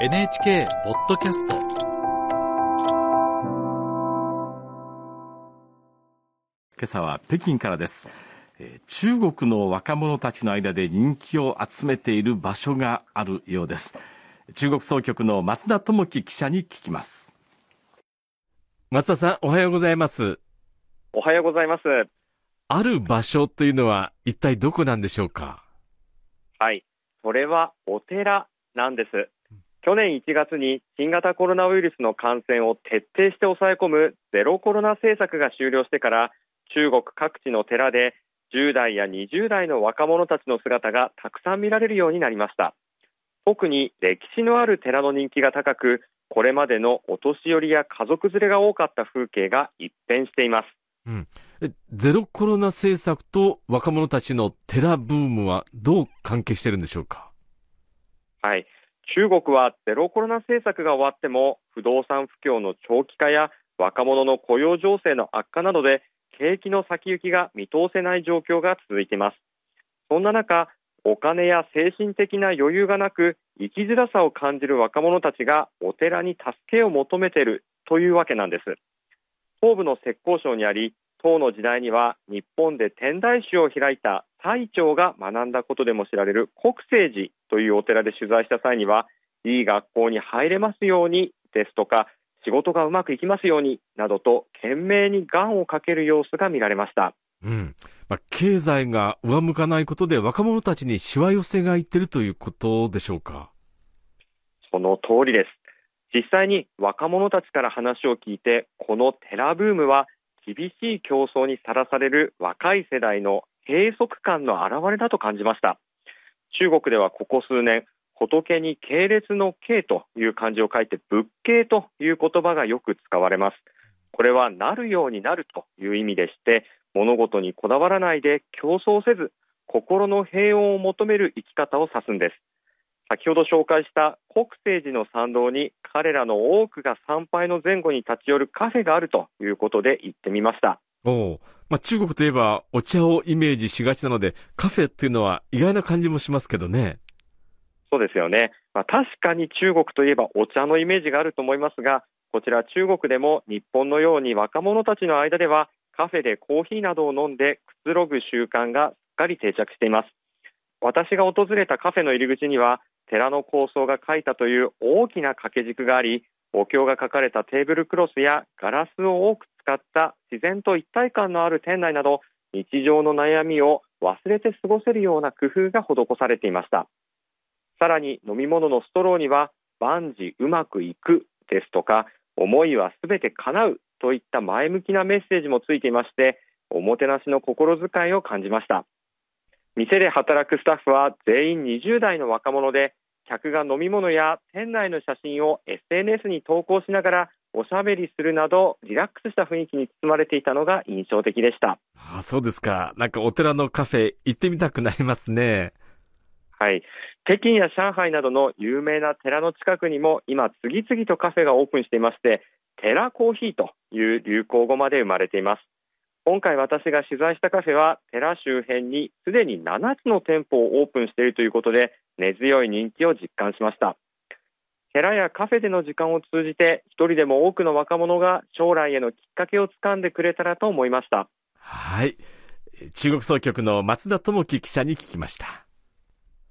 NHK ポッドキャスト今朝は北京からです、えー中国の若者たちの間で人気を集めている場所があるようです中国総局の松田智樹記者に聞きます松田さん、おはようございます。おはようございます。ある場所というのは一体どこなんでしょうか？はい。それはお寺なんです。去年1月に新型コロナウイルスの感染を徹底して抑え込むゼロコロナ政策が終了してから中国各地の寺で10代や20代の若者たちの姿がたくさん見られるようになりました。特に歴史のある寺の人気が高く、これまでのお年寄りや家族連れが多かった風景が一変しています。えゼロコロナ政策と若者たちの寺ブームはどう関係してるんでしょうか？はい、中国はゼロコロナ政策が終わっても不動産不況の長期化や若者の雇用情勢の悪化などで景気の先行きが見通せない状況が続いています。そんな中お金や精神的な余裕がなく生きづらさを感じる若者たちがお寺に助けを求めているというわけなんです。東部の浙江省にあり唐の時代には日本で天台宗を開いた最澄が学んだことでも知られる国清寺というお寺で取材した際にはいい学校に入れますようにですとか仕事がうまくいきますようになどと懸命に願をかける様子が見られました。うん。まあ、経済が上向かないことで若者たちにしわ寄せがいってるということでしょうか。その通りです。実際に若者たちから話を聞いてこの寺ブームは厳しい競争にさらされる若い世代の閉塞感の表れだと感じました。中国ではここ数年仏に系列の系という漢字を書いて仏系という言葉がよく使われます。これはなるようになるという意味でして物事にこだわらないで競争せず心の平穏を求める生き方を指すんです。先ほど紹介した国清寺の参道に彼らの多くが参拝の前後に立ち寄るカフェがあるということで行ってみました。おう。まあ、中国といえばお茶をイメージしがちなのでカフェっていうのは意外な感じもしますけどね。そうですよね、まあ、確かに中国といえばお茶のイメージがあると思いますがこちら中国でも日本のように若者たちの間ではカフェでコーヒーなどを飲んでくつろぐ習慣がすっかり定着しています。私が訪れたカフェの入り口には寺の構想が書いたという大きな掛け軸がありお経が書かれたテーブルクロスやガラスを多く使った自然と一体感のある店内など日常の悩みを忘れて過ごせるような工夫が施されていました。さらに飲み物のストローには万事うまくいくですとか思いはすべて叶うといった前向きなメッセージもついていましておもてなしの心遣いを感じました。店で働くスタッフは全員20代の若者で客が飲み物や店内の写真を SNS に投稿しながらおしゃべりするなどリラックスした雰囲気に包まれていたのが印象的でしたあそうですか。なんかお寺のカフェ行ってみたくなりますね。はい、北京や上海などの有名な寺の近くにも今次々とカフェがオープンしていまして寺コーヒーという流行語まで生まれています今回私が取材したカフェは寺周辺にすでに7つの店舗をオープンしているということで根強い人気を実感しました寺やカフェでの時間を通じて一人でも多くの若者が将来へのきっかけをつかんでくれたらと思いましたはい。中国総局の松田智樹記者に聞きました。